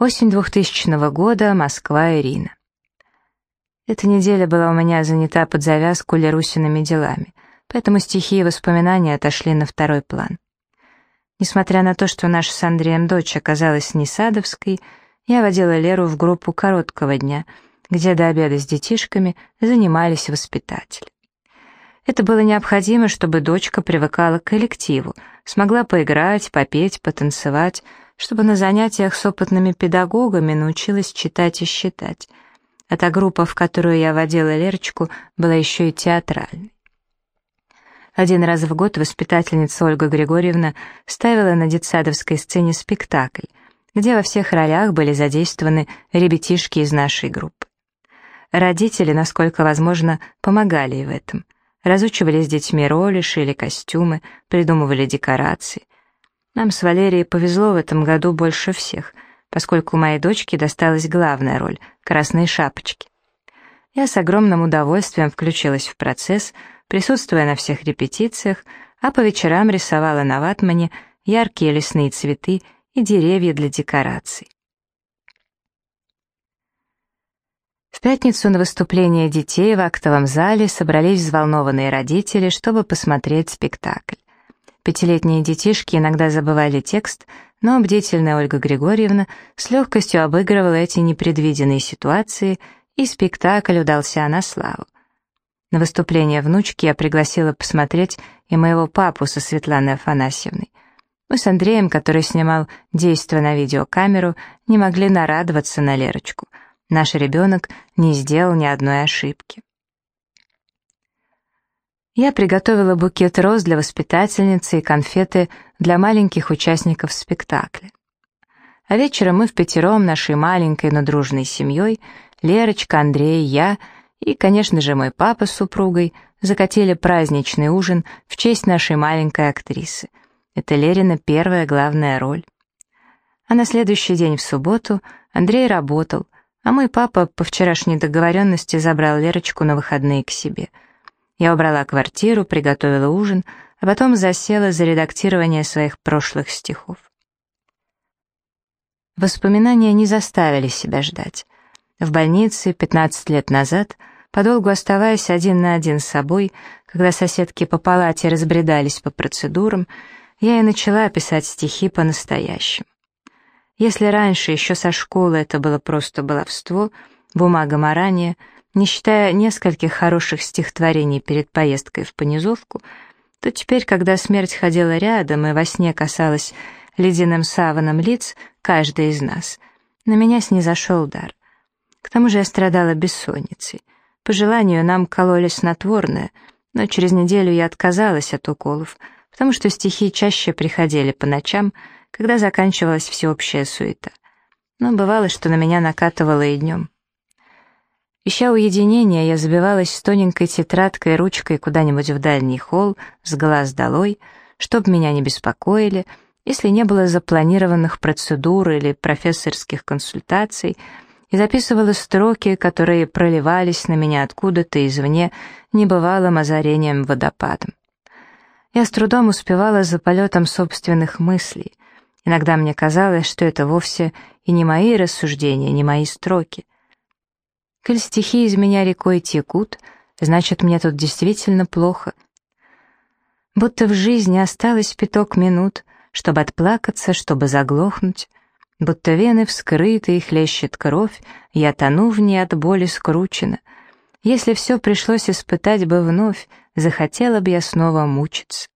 Осень 2000 года, Москва, Ирина. Эта неделя была у меня занята под завязку Лерусиными делами, поэтому стихи и воспоминания отошли на второй план. Несмотря на то, что наша с Андреем дочь оказалась не садовской, я водила Леру в группу короткого дня, где до обеда с детишками занимались воспитатели. Это было необходимо, чтобы дочка привыкала к коллективу, смогла поиграть, попеть, потанцевать, чтобы на занятиях с опытными педагогами научилась читать и считать. А та группа, в которую я водила Лерочку, была еще и театральной. Один раз в год воспитательница Ольга Григорьевна ставила на детсадовской сцене спектакль, где во всех ролях были задействованы ребятишки из нашей группы. Родители, насколько возможно, помогали и в этом. Разучивали с детьми роли, шили костюмы, придумывали декорации. Нам с Валерией повезло в этом году больше всех, поскольку моей дочке досталась главная роль — «Красные шапочки». Я с огромным удовольствием включилась в процесс, присутствуя на всех репетициях, а по вечерам рисовала на ватмане яркие лесные цветы и деревья для декораций. В пятницу на выступление детей в актовом зале собрались взволнованные родители, чтобы посмотреть спектакль. Пятилетние детишки иногда забывали текст, но бдительная Ольга Григорьевна с легкостью обыгрывала эти непредвиденные ситуации, и спектакль удался на славу. На выступление внучки я пригласила посмотреть и моего папу со Светланой Афанасьевной. Мы с Андреем, который снимал действия на видеокамеру, не могли нарадоваться на Лерочку. Наш ребенок не сделал ни одной ошибки. Я приготовила букет роз для воспитательницы и конфеты для маленьких участников спектакля. А вечером мы в пятером нашей маленькой, но дружной семьей, Лерочка, Андрей, я и, конечно же, мой папа с супругой, закатили праздничный ужин в честь нашей маленькой актрисы. Это Лерина первая главная роль. А на следующий день в субботу Андрей работал, а мой папа по вчерашней договоренности забрал Лерочку на выходные к себе — я убрала квартиру, приготовила ужин, а потом засела за редактирование своих прошлых стихов. Воспоминания не заставили себя ждать. В больнице 15 лет назад, подолгу оставаясь один на один с собой, когда соседки по палате разбредались по процедурам, я и начала писать стихи по-настоящему. Если раньше, еще со школы, это было просто баловство, бумага марания — не считая нескольких хороших стихотворений перед поездкой в понизовку, то теперь, когда смерть ходила рядом и во сне касалась ледяным саваном лиц каждой из нас, на меня снизошел дар. К тому же я страдала бессонницей. По желанию нам кололи снотворное, но через неделю я отказалась от уколов, потому что стихи чаще приходили по ночам, когда заканчивалась всеобщая суета. Но бывало, что на меня накатывало и днем. Ища уединения, я забивалась с тоненькой тетрадкой ручкой куда-нибудь в дальний холл, с глаз долой, чтоб меня не беспокоили, если не было запланированных процедур или профессорских консультаций, и записывала строки, которые проливались на меня откуда-то извне небывалым озарением водопадом. Я с трудом успевала за полетом собственных мыслей. Иногда мне казалось, что это вовсе и не мои рассуждения, не мои строки — Коль стихи из меня рекой текут, значит, мне тут действительно плохо. Будто в жизни осталось пяток минут, чтобы отплакаться, чтобы заглохнуть, будто вены вскрыты и хлещет кровь, я тону в ней от боли скручена. Если все пришлось испытать бы вновь, захотела бы я снова мучиться.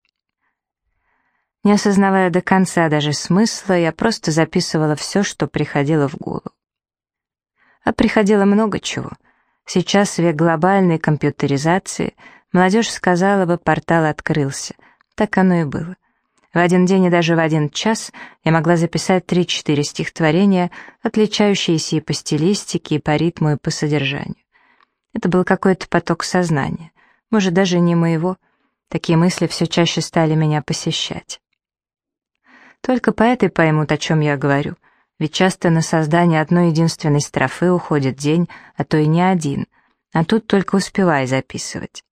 Не осознавая до конца даже смысла, я просто записывала все, что приходило в голову. А приходило много чего. Сейчас, век глобальной компьютеризации, молодежь сказала бы, портал открылся. Так оно и было. В один день и даже в один час я могла записать три-четыре стихотворения, отличающиеся и по стилистике, и по ритму, и по содержанию. Это был какой-то поток сознания, может, даже не моего. Такие мысли все чаще стали меня посещать. Только поэты поймут, о чем я говорю — ведь часто на создание одной единственной строфы уходит день, а то и не один, а тут только успевай записывать.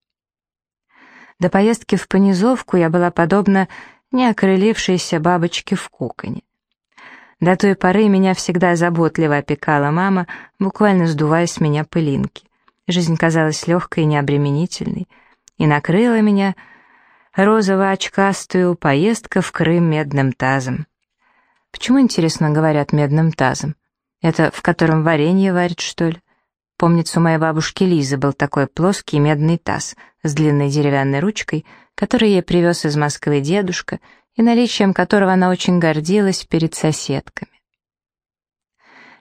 До поездки в понизовку я была подобна неокрылившейся бабочке в коконе. До той поры меня всегда заботливо опекала мама, буквально сдувая с меня пылинки. Жизнь казалась легкой и необременительной, и накрыла меня розово-очкастую поездка в Крым медным тазом. Почему, интересно, говорят медным тазом? Это в котором варенье варят, что ли? Помнится, у моей бабушки Лизы был такой плоский медный таз с длинной деревянной ручкой, который ей привез из Москвы дедушка, и наличием которого она очень гордилась перед соседками.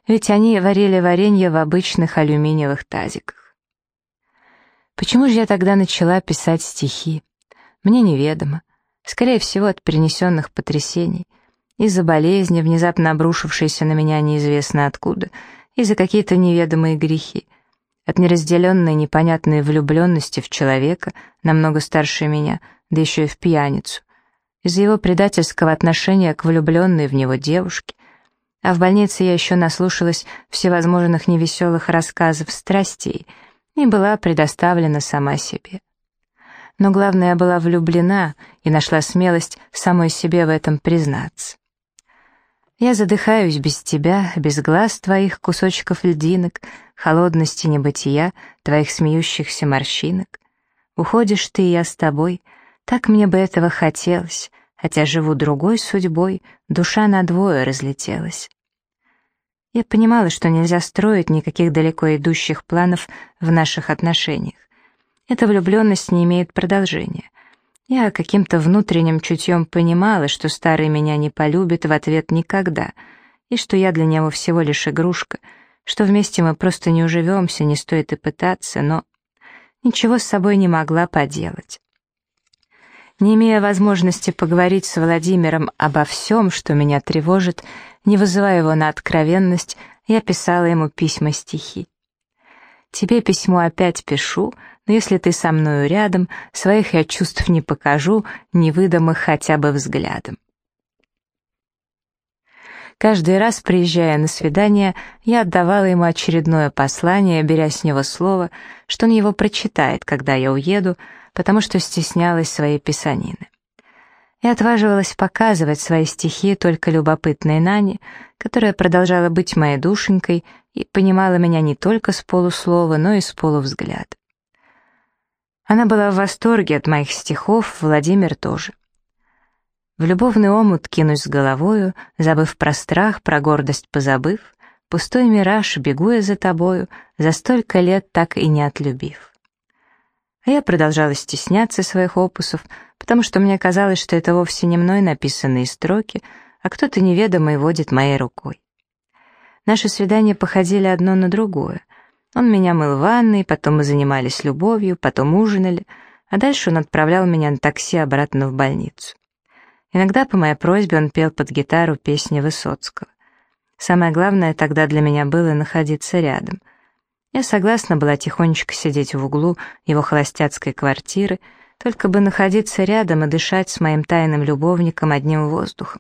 Ведь они варили варенье в обычных алюминиевых тазиках. Почему же я тогда начала писать стихи? Мне неведомо. Скорее всего, от перенесенных потрясений. Из-за болезни, внезапно обрушившейся на меня неизвестно откуда, и за какие-то неведомые грехи. От неразделенной непонятной влюбленности в человека, намного старше меня, да еще и в пьяницу из-за его предательского отношения к влюбленной в него девушке, а в больнице я еще наслушалась всевозможных невеселых рассказов страстей и была предоставлена сама себе. Но главное, я была влюблена и нашла смелость самой себе в этом признаться. Я задыхаюсь без тебя, без глаз твоих кусочков льдинок, холодности небытия, твоих смеющихся морщинок. Уходишь ты, и я с тобой — так мне бы этого хотелось, хотя живу другой судьбой, душа на двое разлетелась. Я понимала, что нельзя строить никаких далеко идущих планов в наших отношениях. Эта влюбленность не имеет продолжения. Я каким-то внутренним чутьем понимала, что старый меня не полюбит в ответ никогда, и что я для него всего лишь игрушка, что вместе мы просто не уживемся, не стоит и пытаться, но ничего с собой не могла поделать. Не имея возможности поговорить с Владимиром обо всем, что меня тревожит, не вызывая его на откровенность, я писала ему письма-стихи. «Тебе письмо опять пишу, но если ты со мною рядом, своих я чувств не покажу, не выдам их хотя бы взглядом». Каждый раз, приезжая на свидание, я отдавала ему очередное послание, беря с него слово, что он его прочитает, когда я уеду, потому что стеснялась своей писанины. И отваживалась показывать свои стихи только любопытной Нане, которая продолжала быть моей душенькой и понимала меня не только с полуслова, но и с полувзгляда. Она была в восторге от моих стихов, Владимир тоже. В любовный омут кинусь с головою, забыв про страх, про гордость позабыв, пустой мираж, бегу я за тобою, за столько лет так и не отлюбив. А я продолжала стесняться своих опусов, потому что мне казалось, что это вовсе не мной написанные строки, а кто-то неведомый водит моей рукой. Наши свидания походили одно на другое. Он меня мыл в ванной, потом мы занимались любовью, потом ужинали, а дальше он отправлял меня на такси обратно в больницу. Иногда по моей просьбе он пел под гитару песни Высоцкого. Самое главное тогда для меня было находиться рядом — я согласна была тихонечко сидеть в углу его холостяцкой квартиры, только бы находиться рядом и дышать с моим тайным любовником одним воздухом.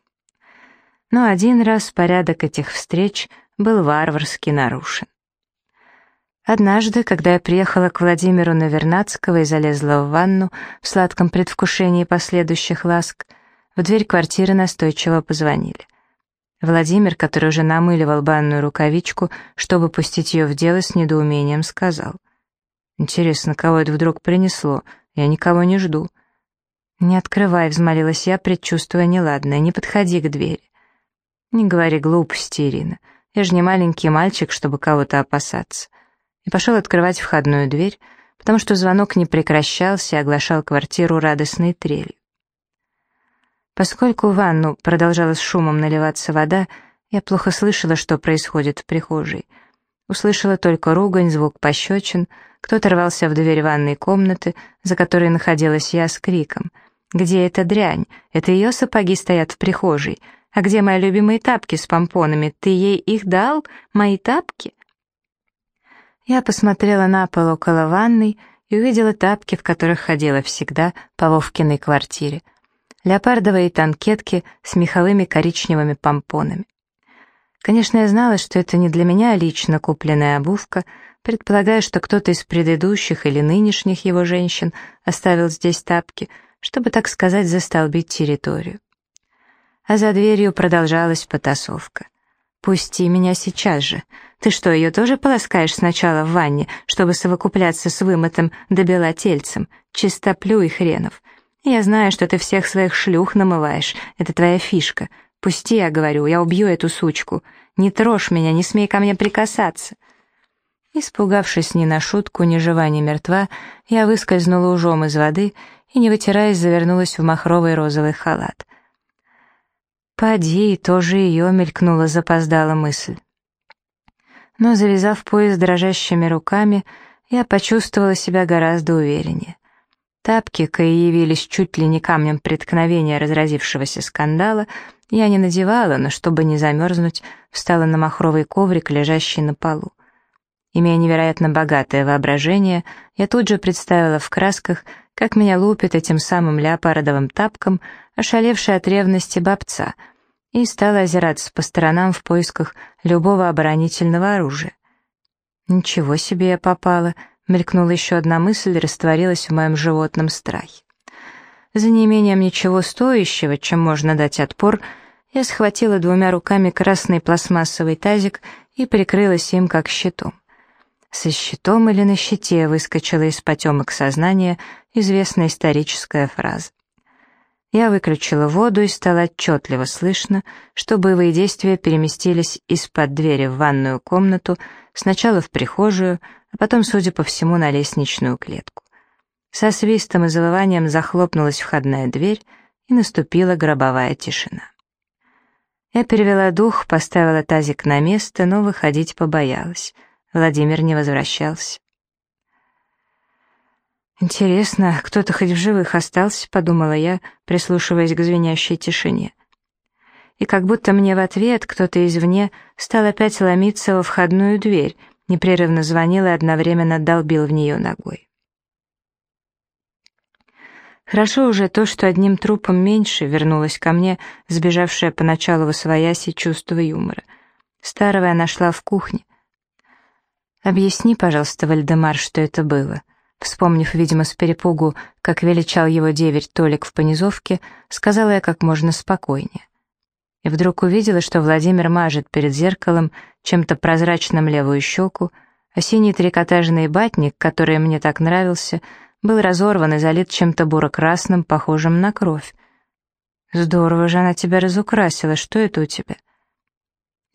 Но один раз порядок этих встреч был варварски нарушен. Однажды, когда я приехала к Владимиру Навернадского и залезла в ванну в сладком предвкушении последующих ласк, в дверь квартиры настойчиво позвонили. Владимир, который уже намыливал банную рукавичку, чтобы пустить ее в дело, с недоумением сказал. «Интересно, кого это вдруг принесло? Я никого не жду». «Не открывай», — взмолилась я, предчувствуя неладное, — «не подходи к двери». «Не говори глупости, Ирина. Я же не маленький мальчик, чтобы кого-то опасаться». И пошел открывать входную дверь, потому что звонок не прекращался и оглашал квартиру радостной трелью. Поскольку в ванну продолжала с шумом наливаться вода, я плохо слышала, что происходит в прихожей. Услышала только ругань, звук пощечин, кто-то рвался в дверь ванной комнаты, за которой находилась я с криком. «Где эта дрянь? Это ее сапоги стоят в прихожей. А где мои любимые тапки с помпонами? Ты ей их дал? Мои тапки?» Я посмотрела на пол около ванной и увидела тапки, в которых ходила всегда по Вовкиной квартире — леопардовые танкетки с меховыми коричневыми помпонами. Конечно, я знала, что это не для меня лично купленная обувка, предполагая, что кто-то из предыдущих или нынешних его женщин оставил здесь тапки, чтобы, так сказать, застолбить территорию. а за дверью продолжалась потасовка. «Пусти меня сейчас же. Ты что, ее тоже полоскаешь сначала в ванне, чтобы совокупляться с вымытым до бела тельцем? Чистоплю и хренов. Я знаю, что ты всех своих шлюх намываешь. Это твоя фишка. Пусти, я говорю, я убью эту сучку. Не трожь меня, не смей ко мне прикасаться». Испугавшись ни на шутку, ни жива, ни мертва, я выскользнула ужом из воды и, не вытираясь, завернулась в махровый розовый халат. «Поди, тоже ее», — мелькнула запоздала мысль. Но, завязав пояс дрожащими руками, я почувствовала себя гораздо увереннее. Тапки, кои явились чуть ли не камнем преткновения разразившегося скандала, я не надевала, но, чтобы не замерзнуть, встала на махровый коврик, лежащий на полу. Имея невероятно богатое воображение, я тут же представила в красках, как меня лупит этим самым ляпородовым тапком, ошалевшая от ревности бабца, и стала озираться по сторонам в поисках любого оборонительного оружия. «Ничего себе я попала!» — мелькнула еще одна мысль и растворилась в моем животном страхе. За неимением ничего стоящего, чем можно дать отпор, я схватила двумя руками красный пластмассовый тазик и прикрылась им как щитом. Со щитом или на щите выскочила из потемок сознания известная историческая фраза. Я выключила воду и стало отчетливо слышно, что боевые действия переместились из-под двери в ванную комнату, сначала в прихожую, а потом, судя по всему, на лестничную клетку. Со свистом и завыванием захлопнулась входная дверь, и наступила гробовая тишина. Я перевела дух, поставила тазик на место, но выходить побоялась. Владимир не возвращался. «Интересно, кто-то хоть в живых остался?» — подумала я, прислушиваясь к звенящей тишине. И как будто мне в ответ кто-то извне стал опять ломиться во входную дверь, непрерывно звонил и одновременно долбил в нее ногой. Хорошо уже то, что одним трупом меньше вернулась ко мне, сбежавшая поначалу во свояси чувство юмора. Старого я нашла в кухне. «Объясни, пожалуйста, Вальдемар, что это было», Вспомнив, видимо, с перепугу, как величал его деверь Толик в понизовке, сказала я как можно спокойнее. И вдруг увидела, что Владимир мажет перед зеркалом чем-то прозрачным левую щеку, а синий трикотажный батник, который мне так нравился, был разорван и залит чем-то буро-красным, похожим на кровь. «Здорово же она тебя разукрасила, что это у тебя?»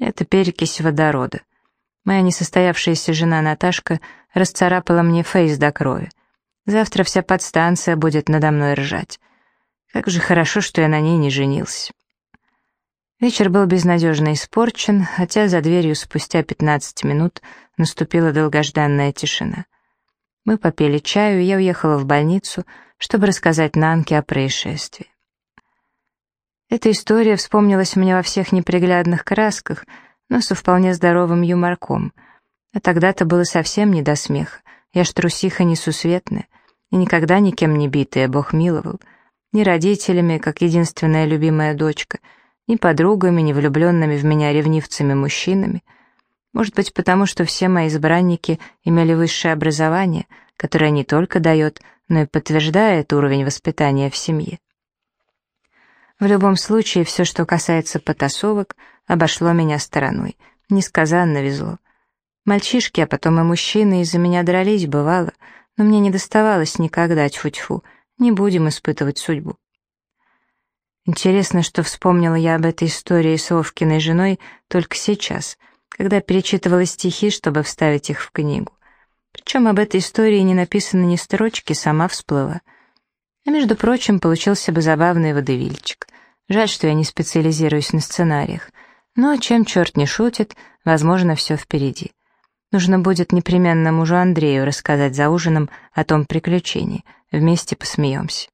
«Это перекись водорода. Моя несостоявшаяся жена Наташка расцарапала мне фейс до крови. Завтра вся подстанция будет надо мной ржать. Как же хорошо, что я на ней не женился. Вечер был безнадежно испорчен, хотя за дверью спустя 15 минут наступила долгожданная тишина. Мы попили чаю, и я уехала в больницу, чтобы рассказать Нанке о происшествии. Эта история вспомнилась мне во всех неприглядных красках — но со вполне здоровым юморком. А тогда-то было совсем не до смеха. Я ж трусиха несусветная, и никогда никем не битая, Бог миловал. Ни родителями, как единственная любимая дочка, ни подругами, ни влюбленными в меня ревнивцами-мужчинами. Может быть, потому что все мои избранники имели высшее образование, которое не только дает, но и подтверждает уровень воспитания в семье. В любом случае, все, что касается потасовок, обошло меня стороной. Несказанно везло. Мальчишки, а потом и мужчины из-за меня дрались, бывало, но мне не доставалось никогда, тьфу-тьфу, не будем испытывать судьбу. Интересно, что вспомнила я об этой истории с Овкиной женой только сейчас, когда перечитывала стихи, чтобы вставить их в книгу. Причем об этой истории не написано ни строчки, сама всплыла. А между прочим, получился бы забавный водевильчик. Жаль, что я не специализируюсь на сценариях. Но чем черт не шутит, возможно, все впереди. Нужно будет непременно мужу Андрею рассказать за ужином о том приключении. Вместе посмеемся.